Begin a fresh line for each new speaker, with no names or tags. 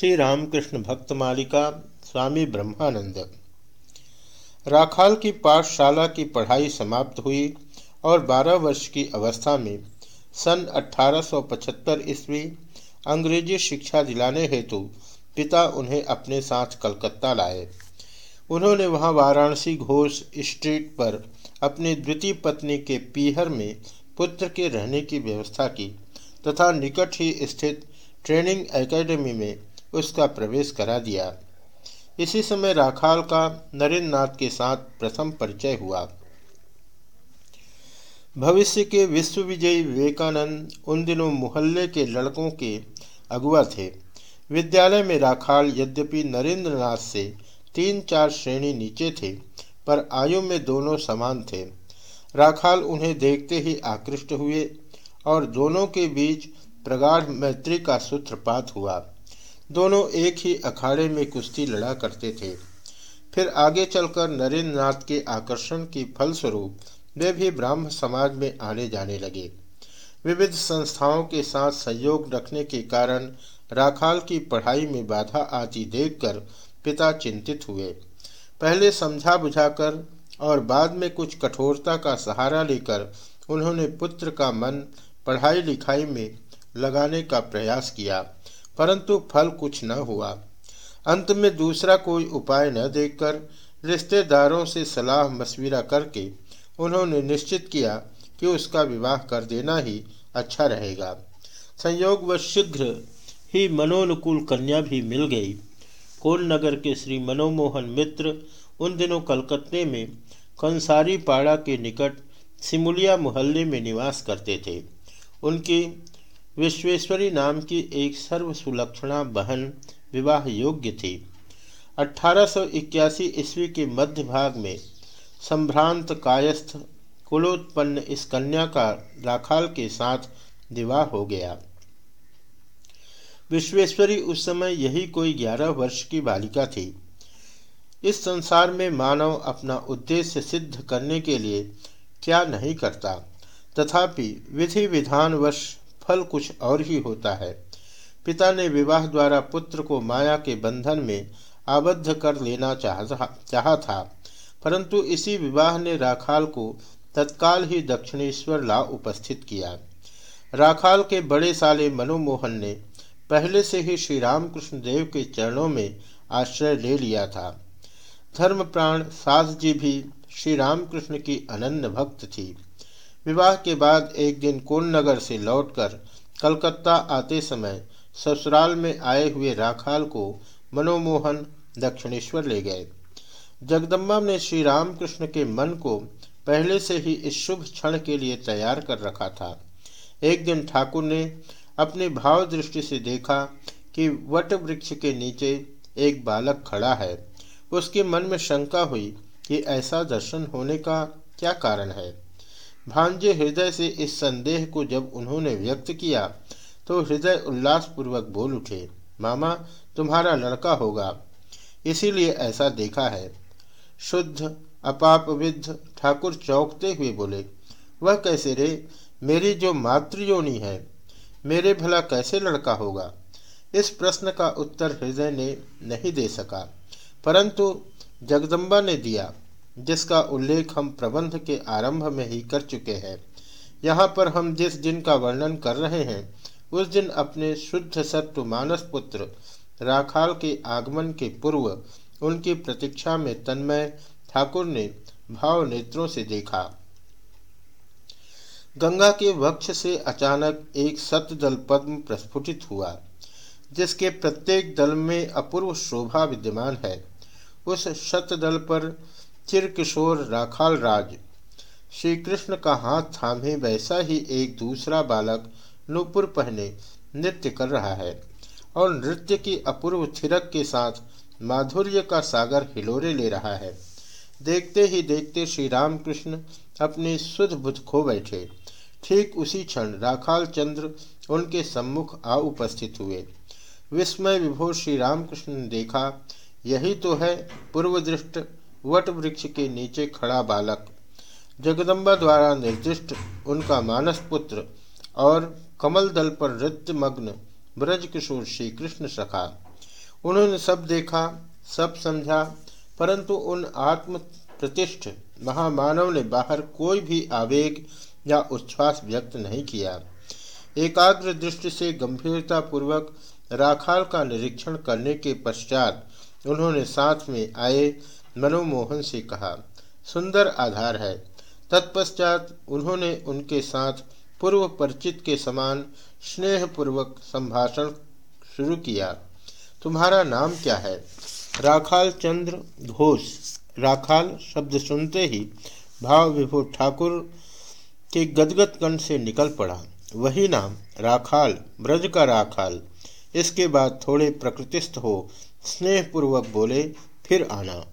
श्री रामकृष्ण भक्त मालिका स्वामी ब्रह्मानंद। राखाल की पाठशाला की पढ़ाई समाप्त हुई और 12 वर्ष की अवस्था में सन 1875 ईस्वी अंग्रेज़ी शिक्षा दिलाने हेतु पिता उन्हें अपने साथ कलकत्ता लाए। उन्होंने वहाँ वाराणसी घोष स्ट्रीट पर अपनी द्वितीय पत्नी के पीहर में पुत्र के रहने की व्यवस्था की तथा निकट ही स्थित ट्रेनिंग एकेडमी में उसका प्रवेश करा दिया। इसी समय राखाल का नरेंद्र नाथ के साथ प्रथम परिचय हुआ। भविष्य के विश्व विजयी विवेकानंद उन दिनों मोहल्ले के लड़कों के अगुआ थे। विद्यालय में राखाल यद्यपि नरेंद्र नाथ से तीन चार श्रेणी नीचे थे, पर आयु में दोनों समान थे। राखाल उन्हें देखते ही आकृष्ट हुए और दोनों के बीच प्रगाढ़ मैत्री का सूत्रपात हुआ। दोनों एक ही अखाड़े में कुश्ती लड़ा करते थे। फिर आगे चलकर नरेंद्र नाथ के आकर्षण की फलस्वरूप वे भी ब्राह्म समाज में आने जाने लगे। विविध संस्थाओं के साथ सहयोग रखने के कारण राखाल की पढ़ाई में बाधा आती देखकर पिता चिंतित हुए। पहले समझा बुझाकर और बाद में कुछ कठोरता का सहारा लेकर उन्होंने पुत्र का मन पढ़ाई लिखाई में लगाने का प्रयास किया। परंतु फल कुछ न हुआ। अंत में दूसरा कोई उपाय न देखकर रिश्तेदारों से सलाह मशविरा करके उन्होंने निश्चित किया कि उसका विवाह कर देना ही अच्छा रहेगा। संयोग व शीघ्र ही मनोनुकूल कन्या भी मिल गई। कोल नगर के श्री मनोमोहन मित्र उन दिनों कलकत्ते में कंसारी पाड़ा के निकट सिमुलिया मोहल्ले में निवास करते थे। उनकी विश्वेश्वरी नाम की एक सर्वसुलक्षणा बहन विवाह योग्य थी। 1881 ईस्वी के मध्य भाग में संभ्रांत कायस्थ कुलोत्पन्न इस कन्या का राखाल के साथ विवाह हो गया। विश्वेश्वरी उस समय यही कोई ग्यारह वर्ष की बालिका थी। इस संसार में मानव अपना उद्देश्य सिद्ध करने के लिए क्या नहीं करता। तथापि विधि विधान विधानवश फल कुछ और ही होता है। पिता ने विवाह द्वारा पुत्र को माया के बंधन में आबद्ध कर लेना चाह, चाहा था, परंतु इसी विवाह ने राखाल को तत्काल ही दक्षिणेश्वर ला उपस्थित किया। राखाल के बड़े साले मनोमोहन ने पहले से ही श्री रामकृष्ण देव के चरणों में आश्रय ले लिया था। धर्म प्राण सास जी भी श्री रामकृष्ण की अनन्य भक्त थी। विवाह के बाद एक दिन कोलनगर से लौटकर कलकत्ता आते समय ससुराल में आए हुए राखाल को मनोमोहन दक्षिणेश्वर ले गए। जगदम्बा ने श्री रामकृष्ण के मन को पहले से ही इस शुभ क्षण के लिए तैयार कर रखा था। एक दिन ठाकुर ने अपने भाव दृष्टि से देखा कि वट वृक्ष के नीचे एक बालक खड़ा है। उसके मन में शंका हुई कि ऐसा दर्शन होने का क्या कारण है? भांजे हृदय से इस संदेह को जब उन्होंने व्यक्त किया तो हृदय उल्लासपूर्वक बोल उठे, मामा, तुम्हारा लड़का होगा। इसीलिए ऐसा देखा है। शुद्ध, अपापविद्ध ठाकुर चौंकते हुए बोले, वह कैसे रे? मेरी जो मातृयोनी है, मेरे भला कैसे लड़का होगा? इस प्रश्न का उत्तर हृदय ने नहीं दे सका, परंतु जगदम्बा ने दिया जिसका उल्लेख हम प्रबंध के आरंभ में ही कर चुके हैं। यहाँ पर हम जिस दिन का वर्णन कर रहे हैं, उस दिन अपने शुद्ध सत्व मानस पुत्र राखाल के आगमन के पूर्व उनकी प्रतीक्षा में तन्मय ठाकुर ने भाव नेत्रों से देखा। गंगा के वक्ष से अचानक एक सतदल पद्म प्रस्फुटित हुआ, जिसके प्रत्येक दल में अपूर्व शोभा विद्यमान है। उस शतदल पर चिरकिशोर राखाल राज। श्री कृष्ण का हाथ थामे वैसा ही एक दूसरा बालक नूपुर पहने नृत्य कर रहा है और नृत्य की अपूर्व थिरक के साथ माधुर्य का सागर हिलोरे ले रहा है। देखते ही देखते श्री रामकृष्ण अपनी सुध बुध खो बैठे। ठीक उसी क्षण राखाल चंद्र उनके सम्मुख आ उपस्थित हुए। विस्मय विभोर श्री रामकृष्ण ने देखा, यही तो है पूर्व दृष्ट वट वृक्ष के नीचे खड़ा बालक। जगदम्बा द्वारा निर्दिष्ट उनका मानस पुत्र और कमल दल पर नृत्य मग्न ब्रज किशोर श्री कृष्ण सखा। उन्होंने सब देखा, सब समझा, परंतु उन आत्म प्रतिष्ठ महामानव ने बाहर कोई भी आवेग या उच्छ्वास व्यक्त नहीं किया। एकाग्र दृष्टि से गंभीरता पूर्वक राखाल का निरीक्षण करने के पश्चात उन्होंने साथ में आए मनोमोहन से कहा, सुंदर आधार है। तत्पश्चात उन्होंने उनके साथ पूर्व परिचित के समान स्नेहपूर्वक संभाषण शुरू किया। तुम्हारा नाम क्या है? राखाल चंद्र घोष। राखाल शब्द सुनते ही भाव विभुर ठाकुर के गदगद कंठ से निकल पड़ा। वही नाम, राखाल, ब्रज का राखाल। इसके बाद थोड़े प्रकृतिस्थ हो, स्नेहपूर्वक बोले, फिर आना।